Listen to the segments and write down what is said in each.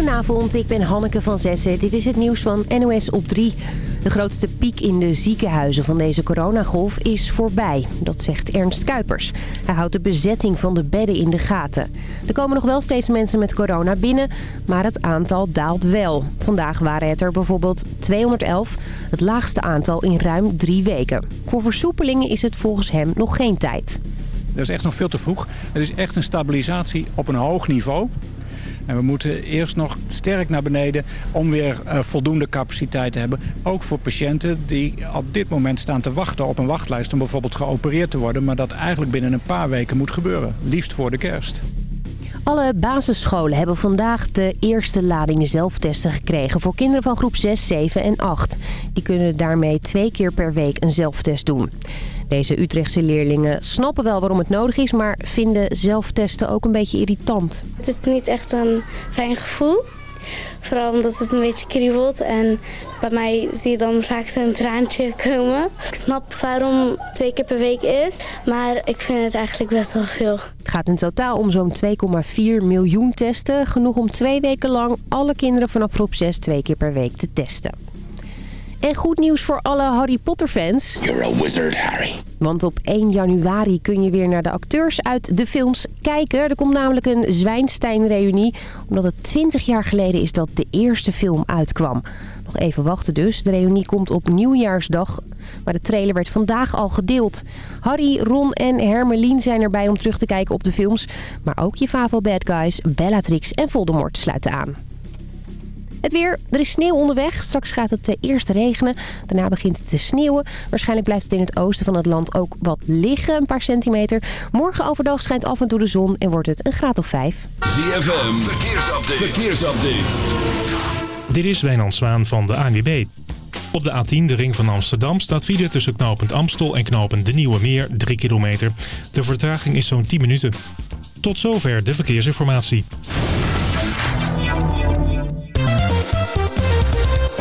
Goedenavond, ik ben Hanneke van Zessen. Dit is het nieuws van NOS op 3. De grootste piek in de ziekenhuizen van deze coronagolf is voorbij. Dat zegt Ernst Kuipers. Hij houdt de bezetting van de bedden in de gaten. Er komen nog wel steeds mensen met corona binnen, maar het aantal daalt wel. Vandaag waren het er bijvoorbeeld 211, het laagste aantal in ruim drie weken. Voor versoepelingen is het volgens hem nog geen tijd. Dat is echt nog veel te vroeg. Het is echt een stabilisatie op een hoog niveau. En we moeten eerst nog sterk naar beneden om weer uh, voldoende capaciteit te hebben. Ook voor patiënten die op dit moment staan te wachten op een wachtlijst om bijvoorbeeld geopereerd te worden. Maar dat eigenlijk binnen een paar weken moet gebeuren. Liefst voor de kerst. Alle basisscholen hebben vandaag de eerste lading zelftesten gekregen voor kinderen van groep 6, 7 en 8. Die kunnen daarmee twee keer per week een zelftest doen. Deze Utrechtse leerlingen snappen wel waarom het nodig is, maar vinden zelftesten ook een beetje irritant. Het is niet echt een fijn gevoel. Vooral omdat het een beetje kriebelt en bij mij zie je dan vaak zo'n traantje komen. Ik snap waarom twee keer per week is, maar ik vind het eigenlijk best wel veel. Het gaat in totaal om zo'n 2,4 miljoen testen. Genoeg om twee weken lang alle kinderen vanaf groep 6 twee keer per week te testen. En goed nieuws voor alle Harry Potter fans. You're a wizard, Harry. Want op 1 januari kun je weer naar de acteurs uit de films kijken. Er komt namelijk een Zwijnstein-reunie. Omdat het 20 jaar geleden is dat de eerste film uitkwam. Nog even wachten dus. De reunie komt op nieuwjaarsdag. Maar de trailer werd vandaag al gedeeld. Harry, Ron en Hermelien zijn erbij om terug te kijken op de films. Maar ook je favo bad guys, Bellatrix en Voldemort sluiten aan. Het weer, er is sneeuw onderweg. Straks gaat het eerst regenen. Daarna begint het te sneeuwen. Waarschijnlijk blijft het in het oosten van het land ook wat liggen, een paar centimeter. Morgen overdag schijnt af en toe de zon en wordt het een graad of vijf. ZFM, verkeersupdate. verkeersupdate. Dit is Wijnand Zwaan van de ANWB. Op de A10, de ring van Amsterdam, staat file tussen knooppunt Amstel en knooppunt De Nieuwe Meer, 3 kilometer. De vertraging is zo'n 10 minuten. Tot zover de verkeersinformatie.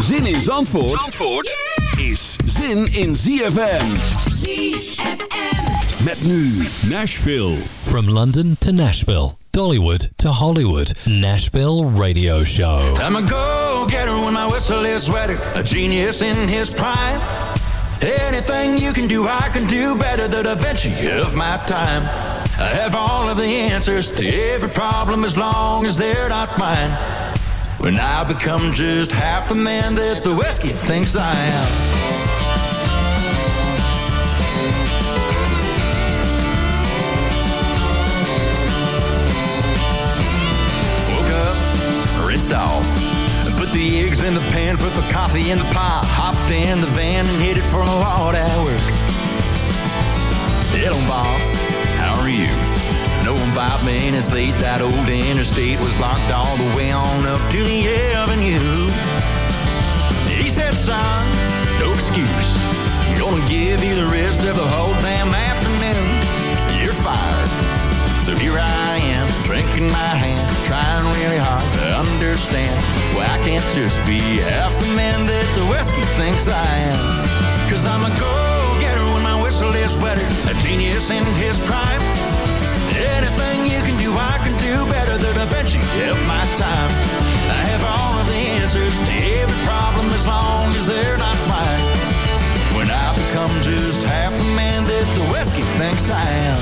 Zin in Zandvoort, Zandvoort is zin in ZFM. ZFM. Met nu Nashville. From London to Nashville, Dollywood to Hollywood, Nashville Radio Show. I'm a go-getter when my whistle is ready. A genius in his prime. Anything you can do, I can do better than Da Vinci of my time. I have all of the answers to every problem as long as they're not mine. When I become just half the man that the whiskey thinks I am. Woke up, rinsed off. Put the eggs in the pan, put the coffee in the pot. Hopped in the van and headed for a lot at work. Hello, boss. How are you? No five minutes late, that old interstate was blocked all the way on up to the avenue. He said, son, no excuse. I'm gonna give you the rest of the whole damn afternoon. You're fired. So here I am, drinking my hand, trying really hard to understand why I can't just be half the man that the whiskey thinks I am. Cause I'm a go-getter when my whistle is wetter, a genius in his prime. Anything you can do, I can do better than Da Vinci of my time. I have all of the answers to every problem as long as they're not mine. When I become just half the man that the whiskey thinks I am.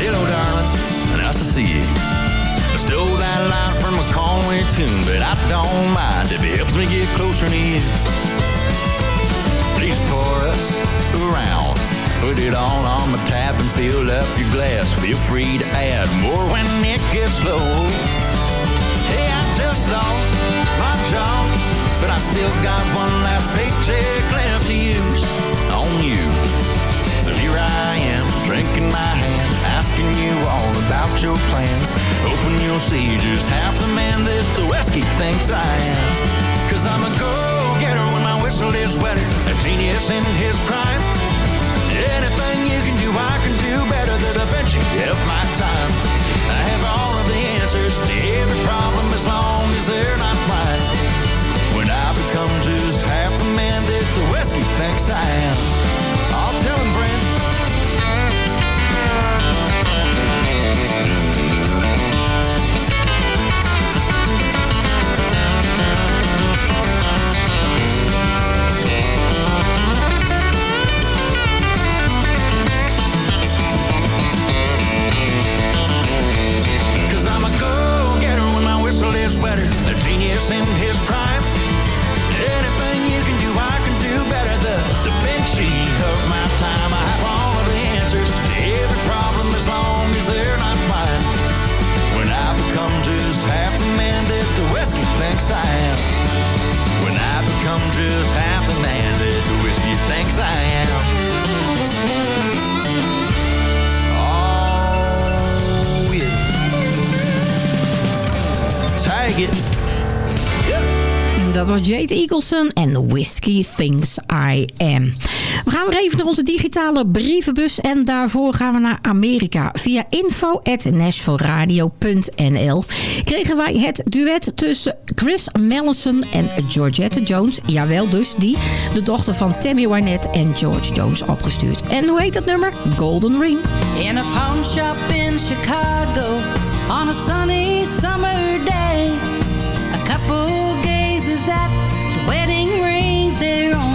Hello, darling. Nice to see you. Stole that line from a Conway tune, but I don't mind if it helps me get closer to you. Please pour us around. Put it all on the tap and fill up your glass. Feel free to add more when it gets low. Hey, I just lost my job, but I still got one last paycheck left to use on you. So here I am, drinking my hand asking you all about your plans. Hoping you'll see just half the man that the whiskey thinks I am. Cause I'm a go-getter when my whistle is wetter, a genius in his prime. Anything you can do, I can do better than Da Vinci of my time. I have all of the answers to every problem as long as they're not mine. When I become just half the man that the whiskey thinks I am, A in his prime. Anything you can do, I can do better. The Da Vinci of my time. I have all of the answers to every problem as long as they're not mine. When I become just half the man that the whiskey thinks I am. When I become just half the man that the whiskey thinks I am. Tag it. Dat was Jade Eagleson en Whiskey Thinks I Am. We gaan weer even naar onze digitale brievenbus. En daarvoor gaan we naar Amerika. Via info.nashvilleradio.nl kregen wij het duet tussen Chris Mellison en Georgette Jones. Jawel, dus die. De dochter van Tammy Wynette en George Jones opgestuurd. En hoe heet dat nummer? Golden Ring. In a pawn shop in Chicago on a sunny summer day. A couple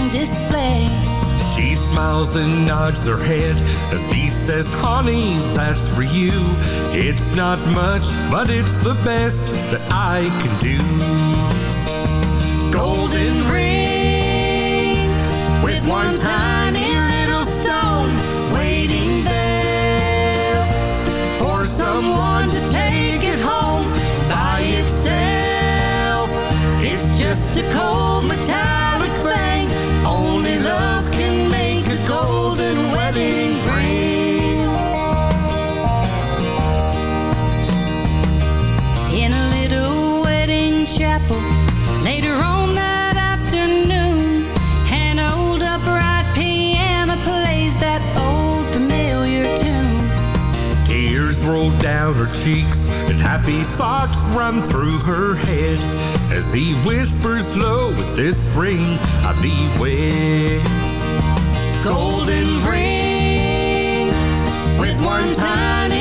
on display. She smiles and nods her head as he says, Honey, that's for you. It's not much, but it's the best that I can do. Golden ring with one tiny little stone waiting there for someone to take it home by itself. It's just a cold cheeks and happy thoughts run through her head as he whispers low with this ring I thee wed. Golden ring with one tiny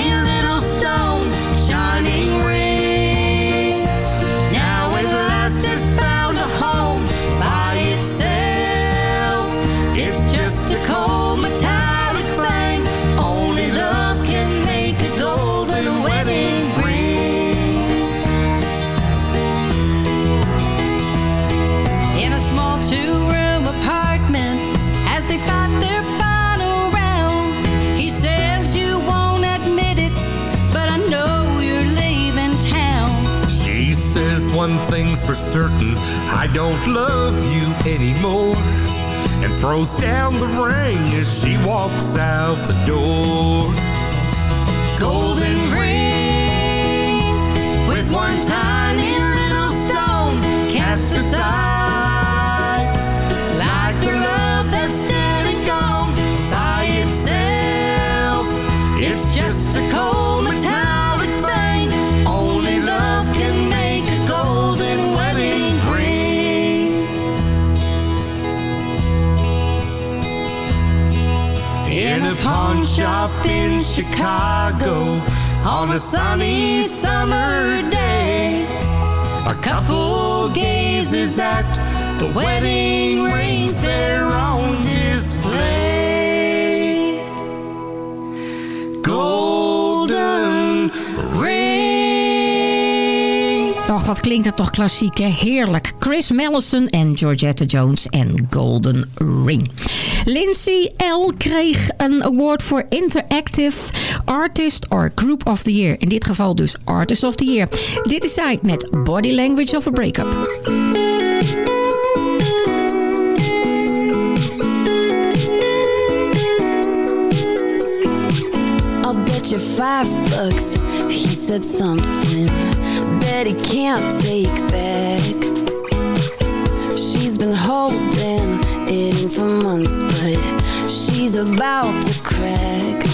one thing's for certain, I don't love you anymore. And throws down the ring as she walks out the door. Golden ring up in Chicago on a sunny summer day. A couple gazes at the wedding rings there on display. Golden ring. Och, wat klinkt dat toch klassiek, hè? Heerlijk. Chris Mellison en Georgetta Jones en Golden Ring. Lindsay L. kreeg een award voor Interactive Artist or Group of the Year. In dit geval dus Artist of the Year. Dit is zij met Body Language of a Breakup. you five bucks He said something that he can't take back She's been holding hitting for months, but she's about to crack.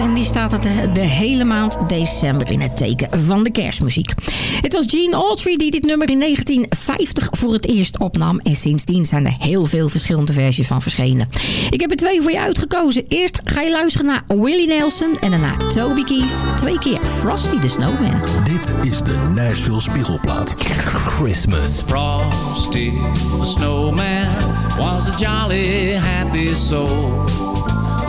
En die staat het eh, de hele maand december in het teken van de kerstmuziek. Het was Gene Autry die dit nummer in 1950 voor het eerst opnam. En sindsdien zijn er heel veel verschillende versies van verschenen. Ik heb er twee voor je uitgekozen. Eerst ga je luisteren naar Willie Nelson en daarna Toby Keith. Twee keer Frosty the Snowman. Dit is de Nashville Spiegelplaat. Christmas. Frosty the Snowman was a jolly happy soul.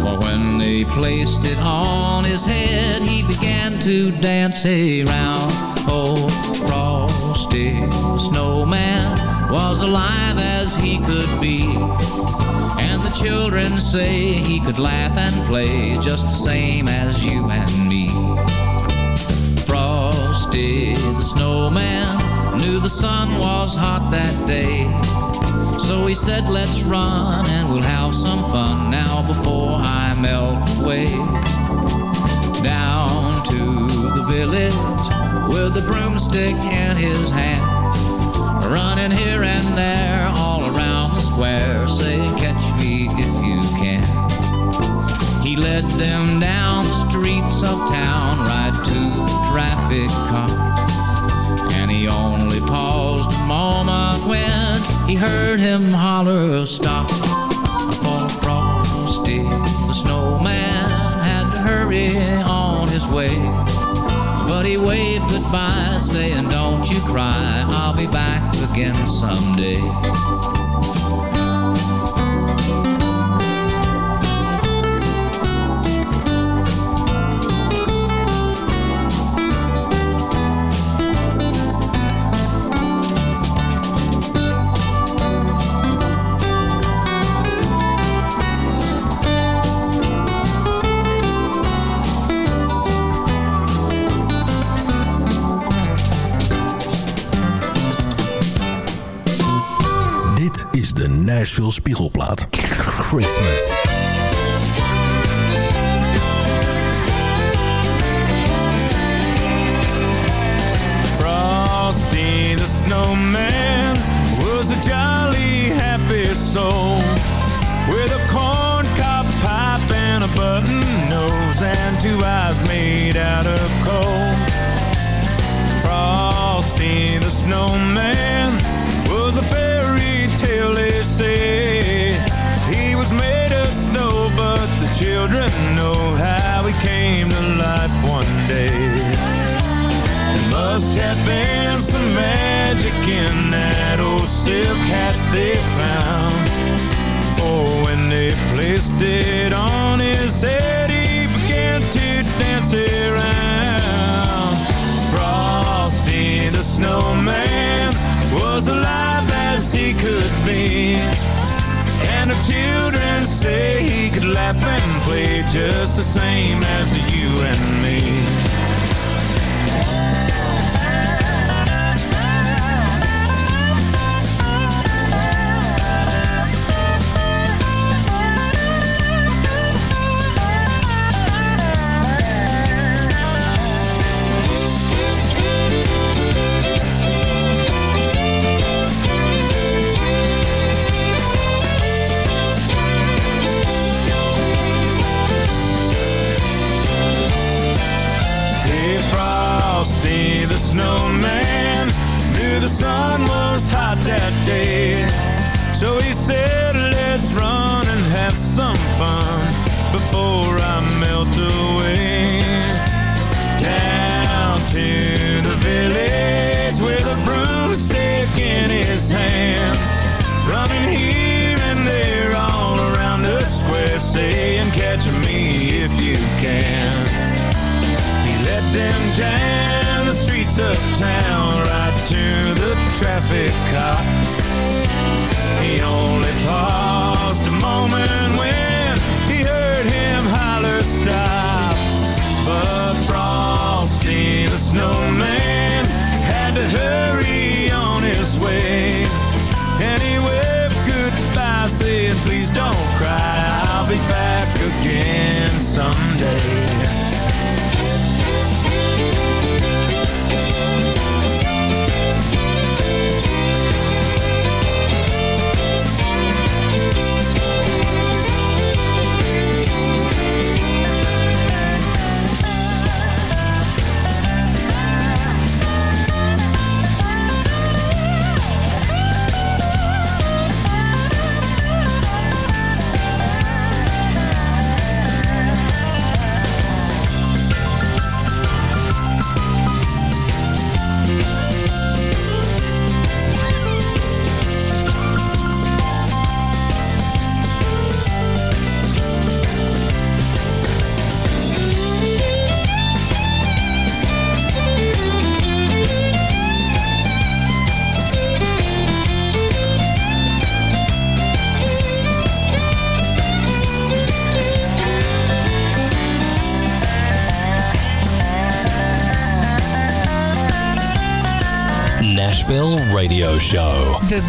For when they placed it on his head, he began to dance around. round old frosty snowman was alive as he could be. And the children say he could laugh and play just the same as you and me. Frosty the snowman knew the sun was hot that day. So he said, let's run and we'll have some fun now before I melt away. Down to the village with a broomstick in his hand. Running here and there all around the square, saying, catch me if you can. He led them down the streets of town right to the traffic cop. And he only paused a moment when he heard him holler, stop. For Frosty the snowman had to hurry on his way. But he waved goodbye, saying, Don't you cry, I'll be back again someday. Nashville Spiegelplaat. Christmas. Snowman was a jolly happy soul with a corn cob pipe and a button nose and two eyes made out of coal. Frosty the snowman Have been some magic in that old silk hat they found. Oh, when they placed it on his head, he began to dance around. Frosty the snowman was alive as he could be. And the children say he could laugh and play just the same as you and me. That day. So he said, let's run and have some fun before I melt away. Down to the village with a broomstick in his hand. Running here and there all around the square saying, catch me if you can. He led them down the streets of town right to traffic cop.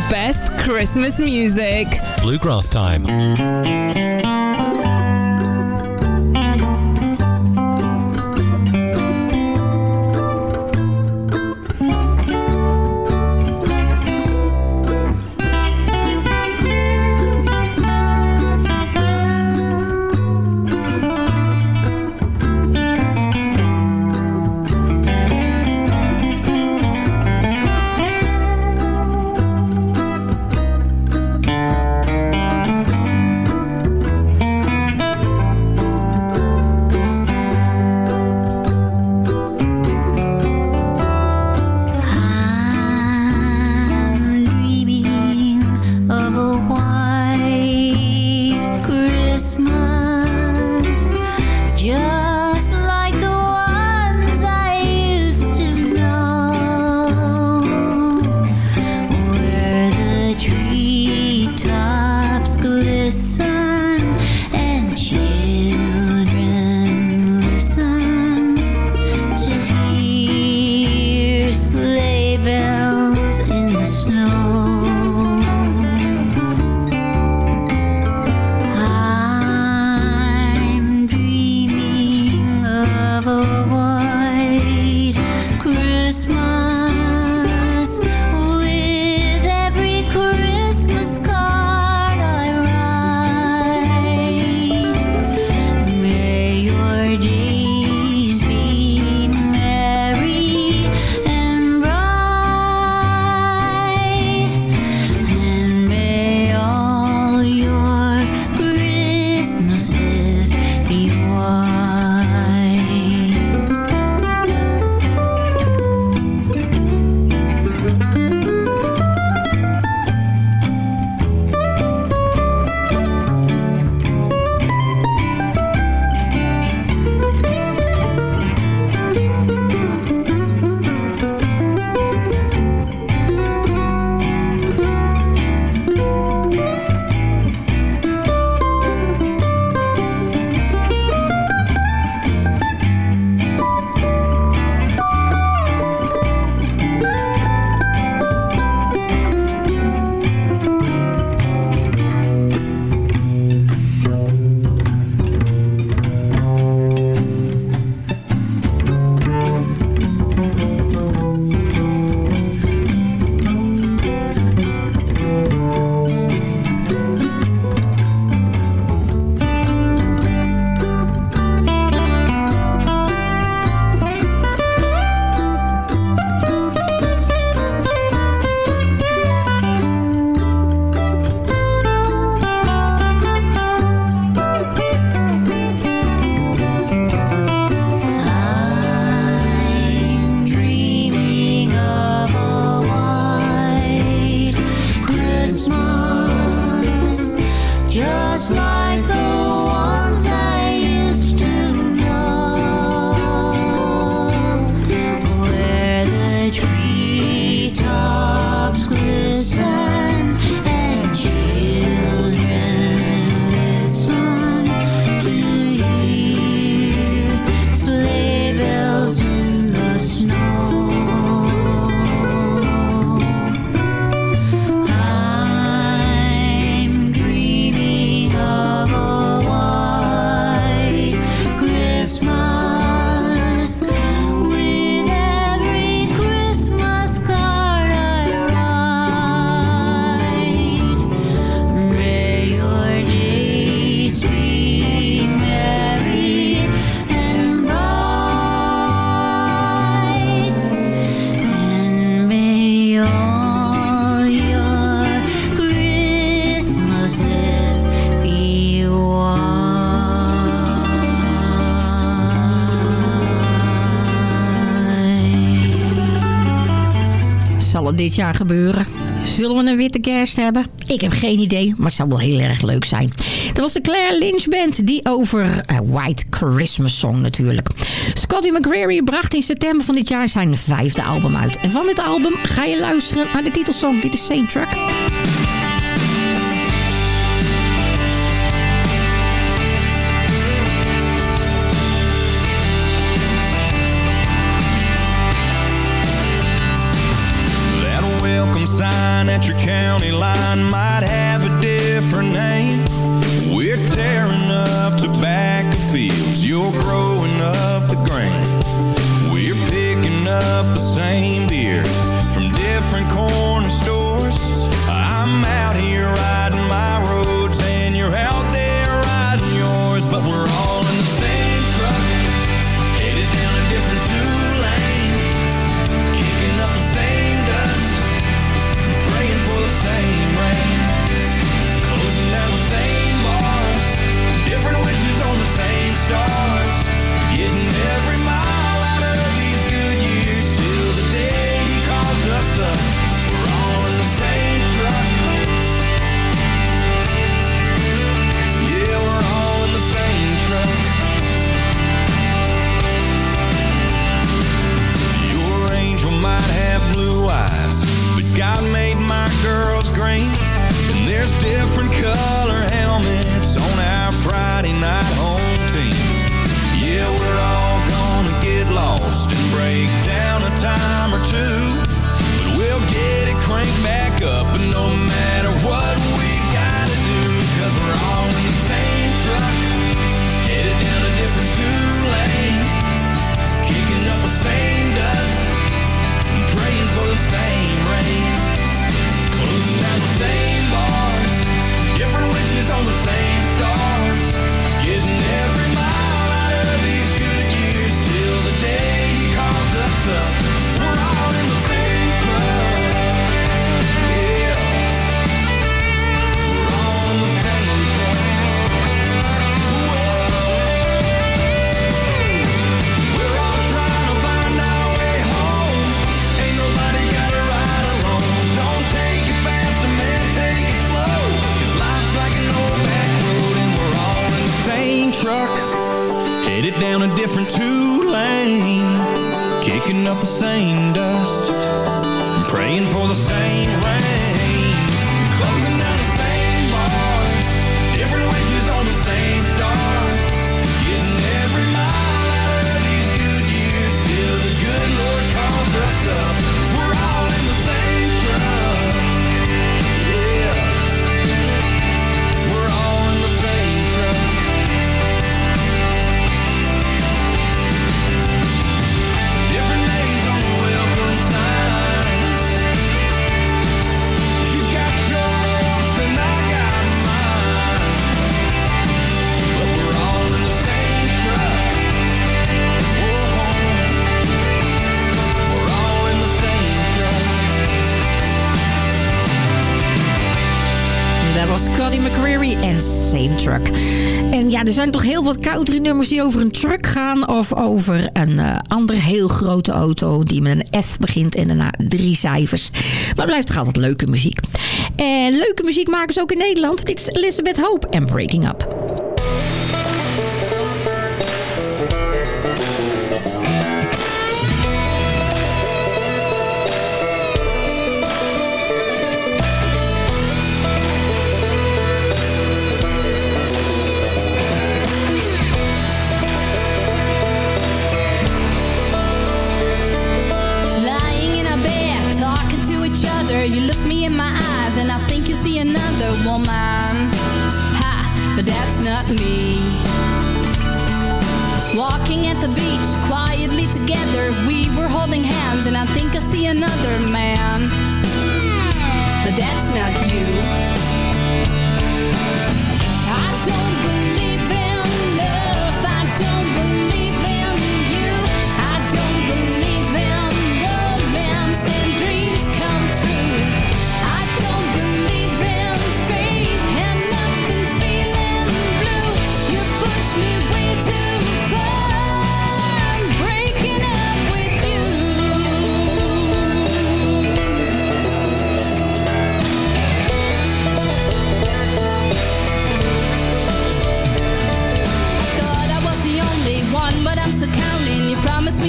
Best Christmas music. Bluegrass time. Dit jaar gebeuren? Zullen we een witte kerst hebben? Ik heb geen idee, maar het zou wel heel erg leuk zijn. Dat was de Claire Lynch Band, die over eh, White Christmas Song natuurlijk. Scotty McCreery bracht in september van dit jaar zijn vijfde album uit. En van dit album ga je luisteren naar de titelsong. Dit is Same Truck. county line. My different color helmet. down a different two lane Kicking up the same dust Praying for the same Ross, Cuddy en Same Truck. En ja, er zijn toch heel wat country nummers die over een truck gaan... of over een eh, andere heel grote auto die met een F begint en daarna drie cijfers. Maar blijft toch altijd leuke muziek. En leuke muziek maken ze ook in Nederland. Dit is Elizabeth Hope en Breaking Up. my eyes and I think you see another woman. Ha, but that's not me. Walking at the beach, quietly together, we were holding hands and I think I see another man. But that's not you.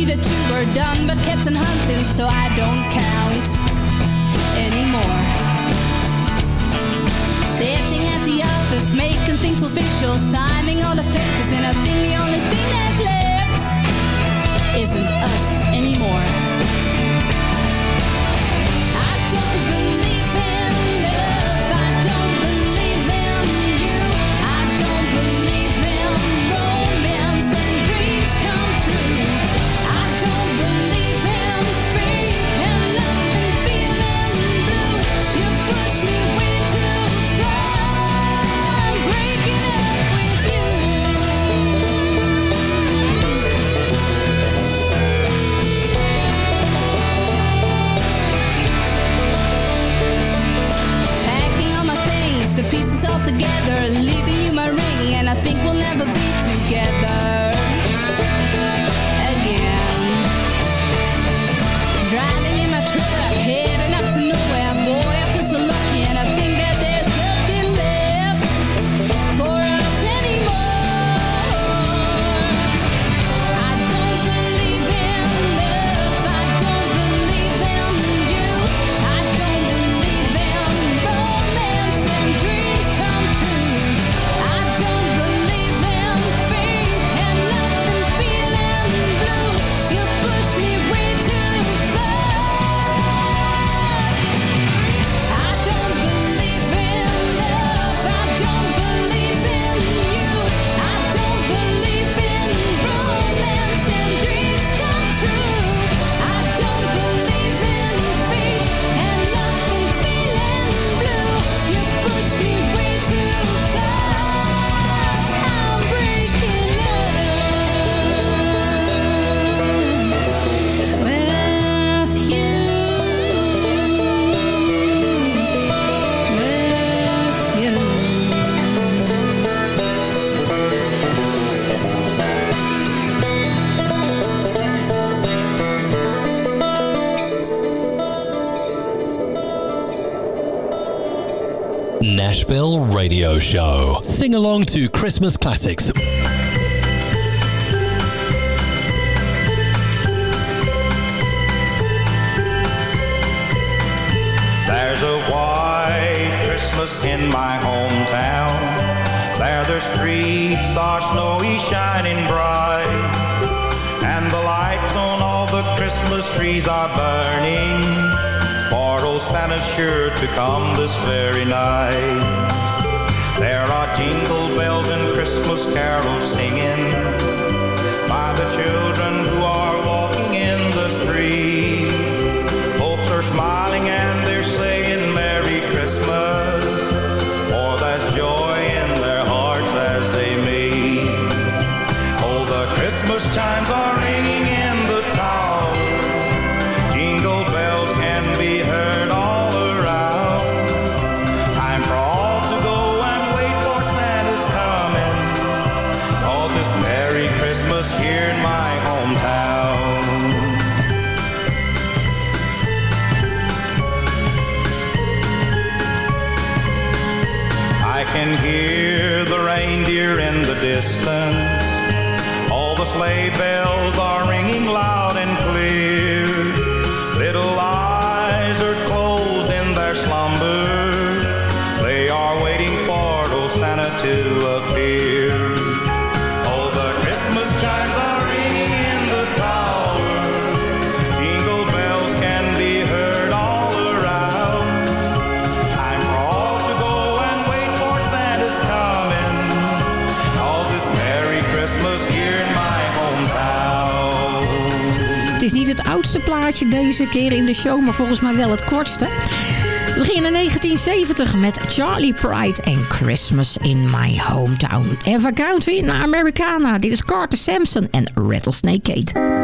see that you were done, but kept on hunting, so I don't count anymore. Sitting at the office, making things official, signing all the papers, and I think the only thing radio show. Sing along to Christmas classics. There's a white Christmas in my hometown. There the streets are snowy, shining bright. And the lights on all the Christmas trees are burning. For old Santa's sure to come this very night. There are jingle bells and Christmas carols singing by the children who are walking in the street. to appear. All the Christmas chimes are in the tower. Jingle bells can be heard all around. Time all to go and wait for Santa's coming. All this Merry Christmas here in my hometown. Het is niet het oudste plaatje deze keer in de show, maar volgens mij wel het kortste. We beginnen in 1970 met Charlie Pride en Christmas in My Hometown. En van naar Americana. Dit is Carter Sampson en Rattlesnake Kate.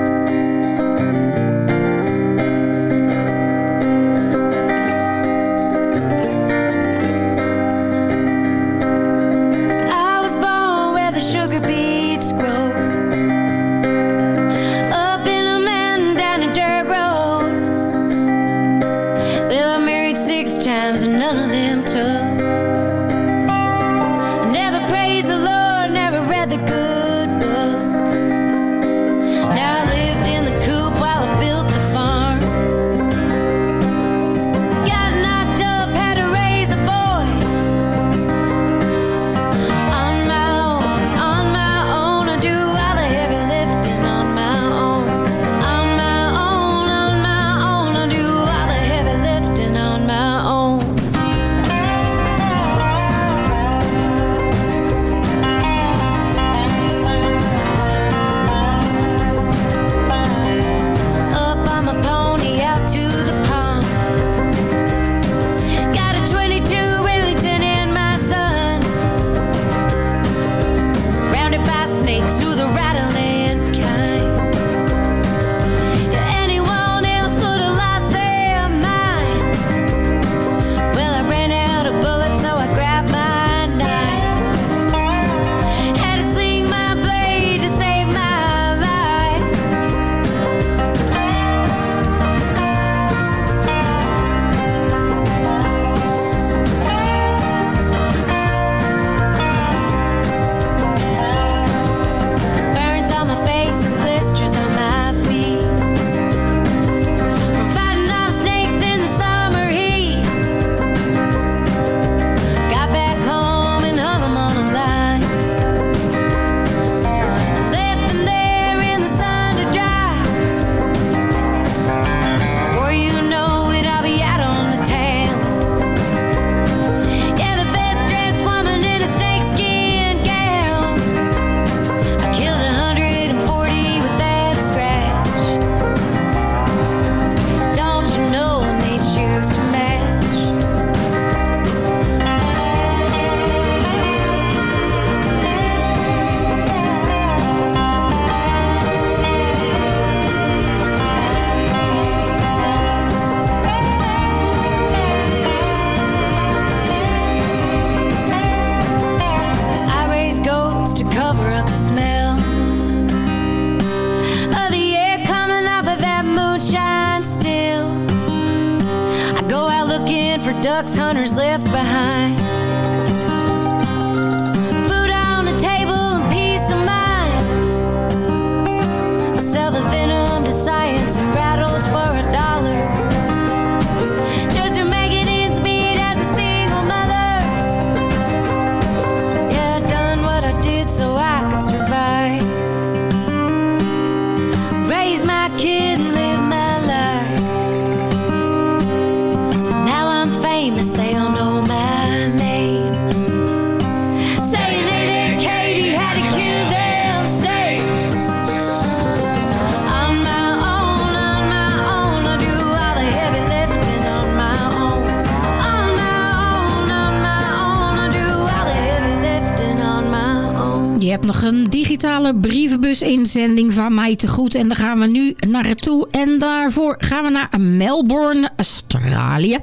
Brievenbus-inzending van mij te goed. En daar gaan we nu naartoe. En daarvoor gaan we naar Melbourne, Australië.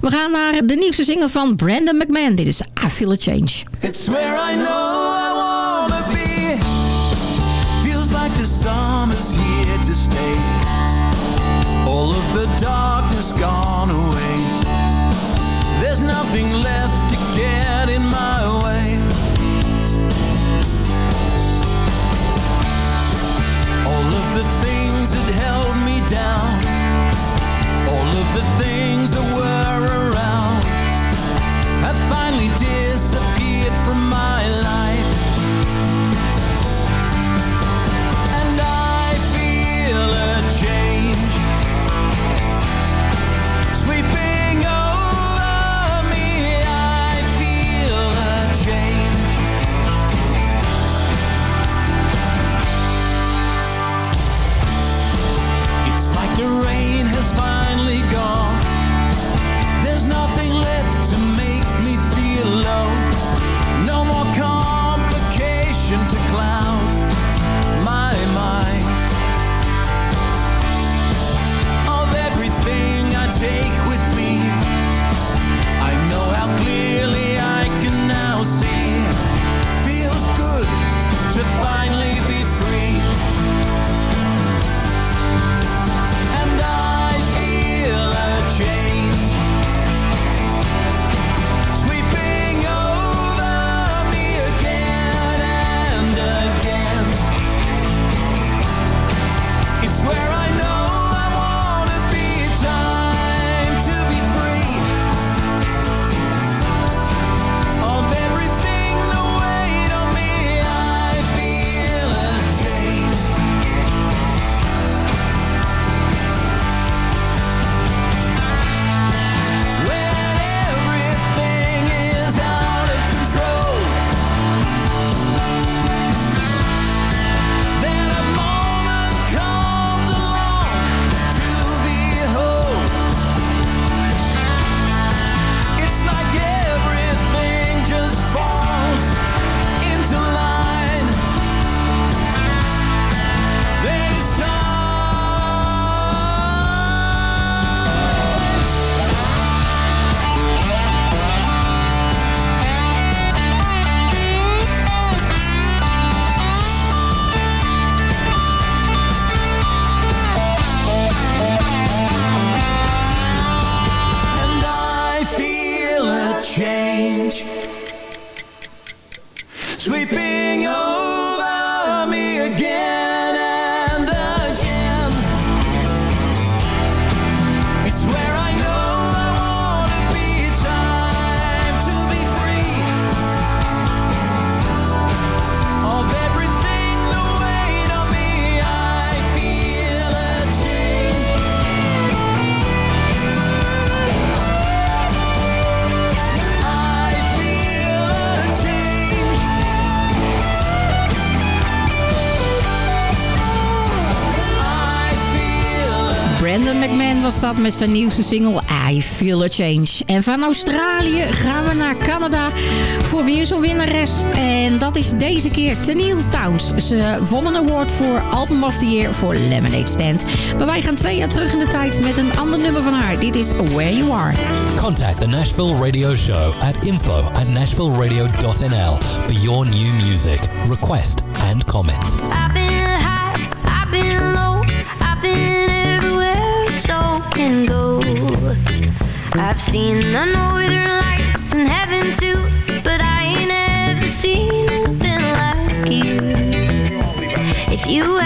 We gaan naar de nieuwste single van Brandon McMahon. Dit is I Feel a Change. It's where I know I wanna be. Feels like the summer's here to stay. All of the darkness gone away. There's nothing left to get in my down. All of the things that were around Met zijn nieuwste single I Feel a Change. En van Australië gaan we naar Canada voor weer zo'n winnares. En dat is deze keer Tennille Towns. Ze won een award voor Album of the Year voor Lemonade Stand. Maar wij gaan twee jaar terug in de tijd met een ander nummer van haar. Dit is Where You Are. Contact the Nashville Radio Show at info at nashvilleradio.nl for your new music, request and comment. I've seen the northern lights in heaven too, but I ain't ever seen nothing like you. If you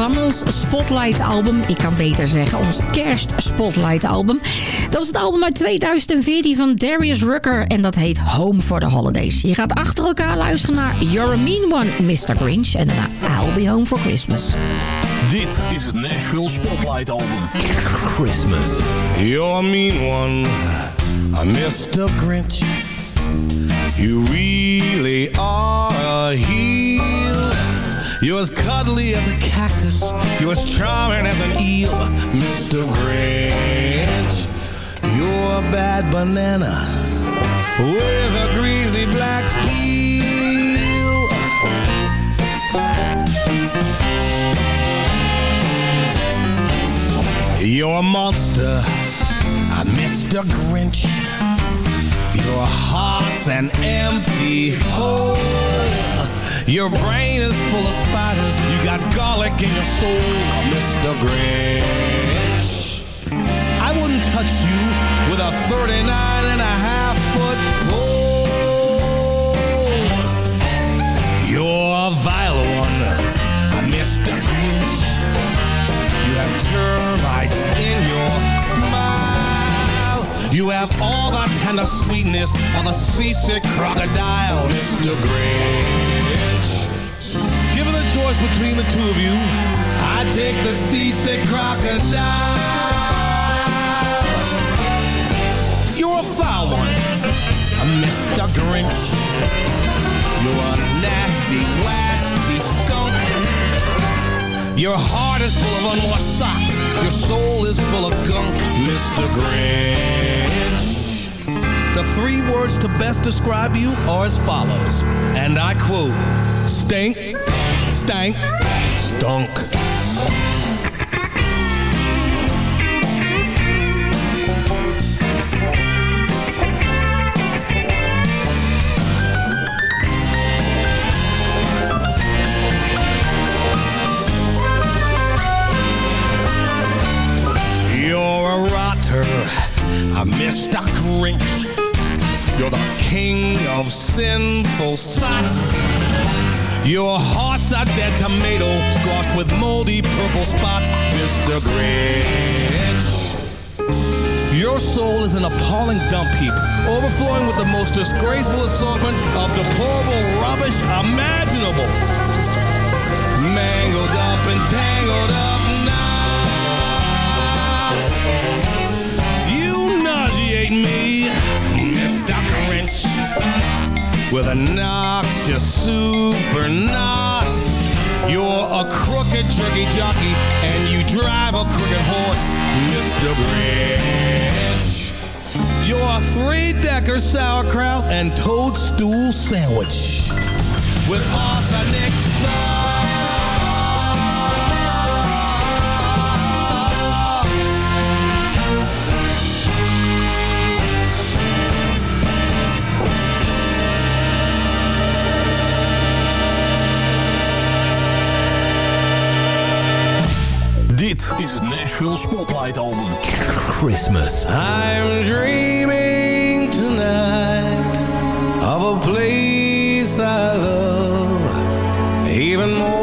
van ons Spotlight album. Ik kan beter zeggen, ons kerst Spotlight album. Dat is het album uit 2014 van Darius Rucker en dat heet Home for the Holidays. Je gaat achter elkaar luisteren naar You're a Mean One, Mr. Grinch. En daarna I'll Be Home for Christmas. Dit is het Nashville Spotlight album. Christmas. You're a mean one, Mr. Grinch. You really are a heel. You're as cuddly as a cactus. You're as charming as an eel, Mr. Grinch. You're a bad banana with a greasy black peel. You're a monster, Mr. Grinch. Your heart's an empty hole. Your brain is full of spiders. You got garlic in your soul, Mr. Grinch. I wouldn't touch you with a 39 and a half foot pole. You're a vile one, Mr. Grinch. You have termites in your smile. You have all the tender sweetness of a seasick crocodile, Mr. Grinch. Choice between the two of you, I take the seasick crocodile. You're a foul one, Mr. Grinch. You're a nasty, blasty skunk. Your heart is full of unwashed socks. Your soul is full of gunk, Mr. Grinch. The three words to best describe you are as follows, and I quote, stink, stank, stunk. You're a rotter, a Mr. Grinch. You're the king of sinful sots. Your heart's a dead tomato, squashed with moldy purple spots, Mr. Grinch. Your soul is an appalling dump heap, overflowing with the most disgraceful assortment of deplorable rubbish imaginable. Mangled up and tangled up knots. You nauseate me, Mr. Grinch, with a noxious super nos. You're a crooked jerky jockey, and you drive a crooked horse, Mr. Grinch. You're a three-decker sauerkraut and toadstool sandwich with arsenic Dit is het Nashville Spotlight Album. Christmas. I'm dreaming tonight of a place I love even more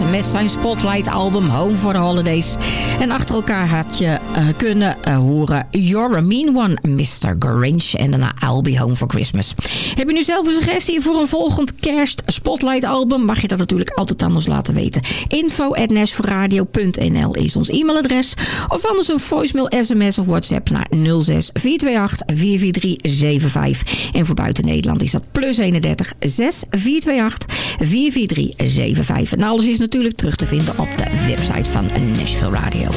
Met zijn Spotlight-album Home for the Holidays. En achter elkaar had je eh, kunnen eh, horen You're a Mean One, Mr. Grinch. En daarna I'll Be Home for Christmas. Heb je nu zelf een suggestie voor een volgend kerst Spotlight-album? Mag je dat natuurlijk altijd aan ons laten weten. Info is ons e-mailadres. Of anders een voicemail, sms of whatsapp naar 06 428 44375. En voor buiten Nederland is dat plus 31 6 428 44375. En alles is natuurlijk terug te vinden op de website van Nashville Radio.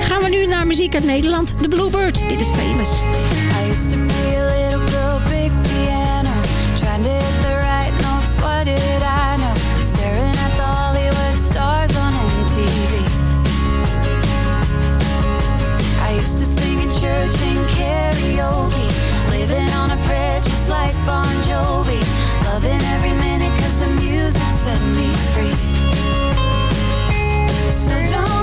Gaan we nu naar muziek uit Nederland. The Bluebird, dit is Famous. I a little girl, karaoke, living on a prayer just like Bon Jovi, loving every minute 'cause the music set me free. So don't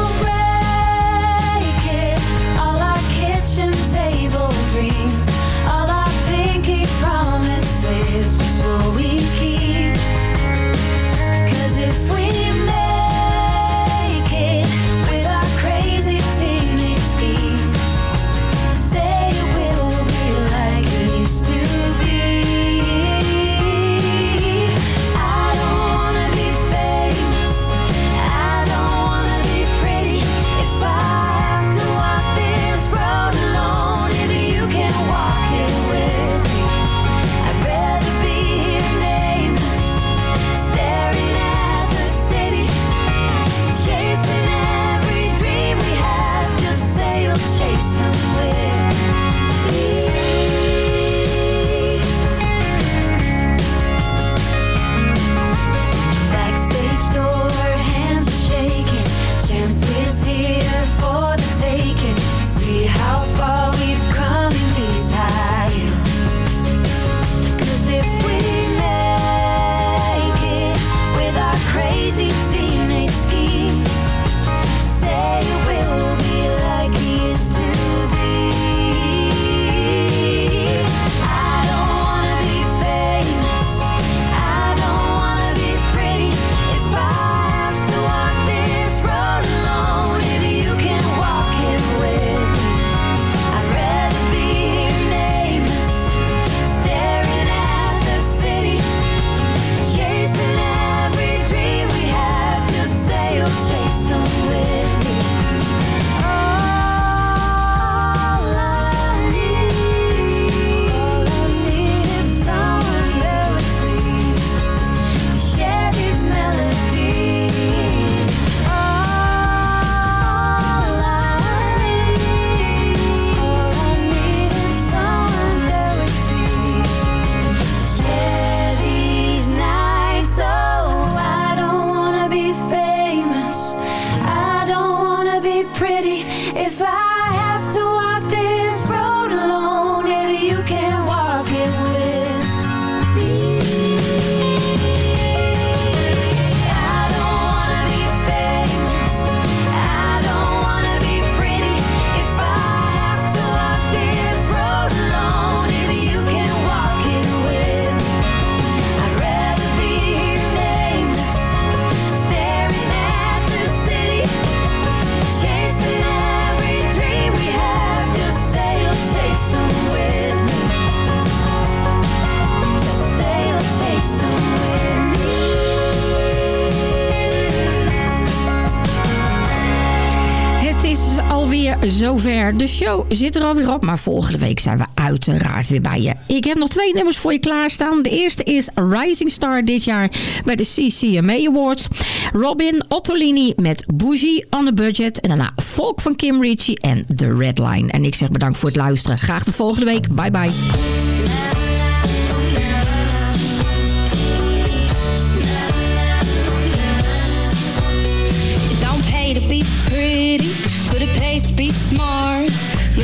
show zit er alweer op, maar volgende week zijn we uiteraard weer bij je. Ik heb nog twee nummers voor je klaarstaan. De eerste is Rising Star dit jaar bij de CCMA Awards. Robin Ottolini met Bougie on a Budget. En daarna Volk van Kim Ritchie en The Red Line. En ik zeg bedankt voor het luisteren. Graag tot volgende week. Bye bye.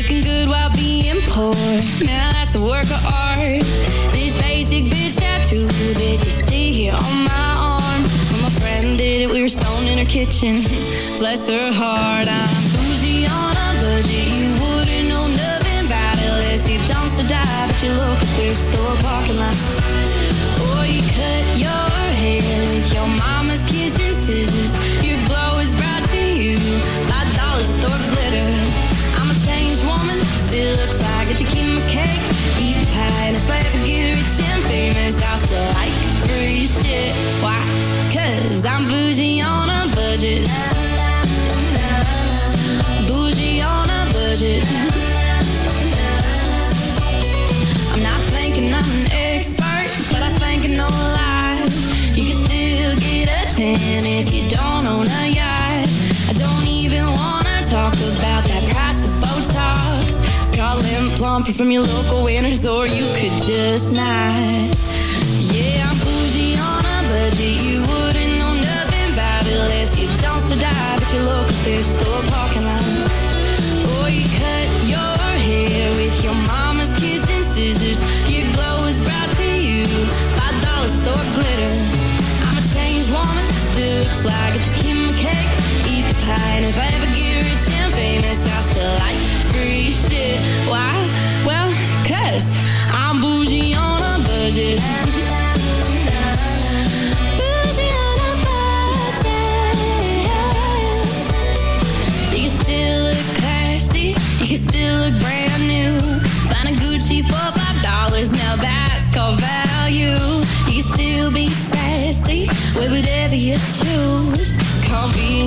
looking good while being poor. Now that's a work of art. This basic bitch tattoo that you see here on my arm. When my friend did it, we were stoned in her kitchen. Bless her heart, I'm bougie on a budget. You wouldn't know nothing about it unless you don't to die. But you look at their store parking lot. Or you cut your hair with your mama's kitchen scissors from your local winners, or you could just not.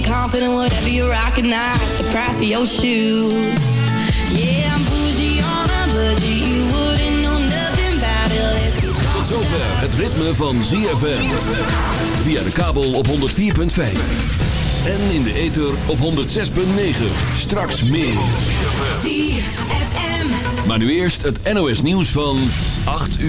confident whatever you're rocking now. The price of your shoes. Yeah, I'm bougie on a budget. You wouldn't know nothing about it. Tot zover het ritme van ZFM. Via de kabel op 104.5. En in de ether op 106.9. Straks meer. ZFM. Maar nu eerst het NOS nieuws van 8 uur.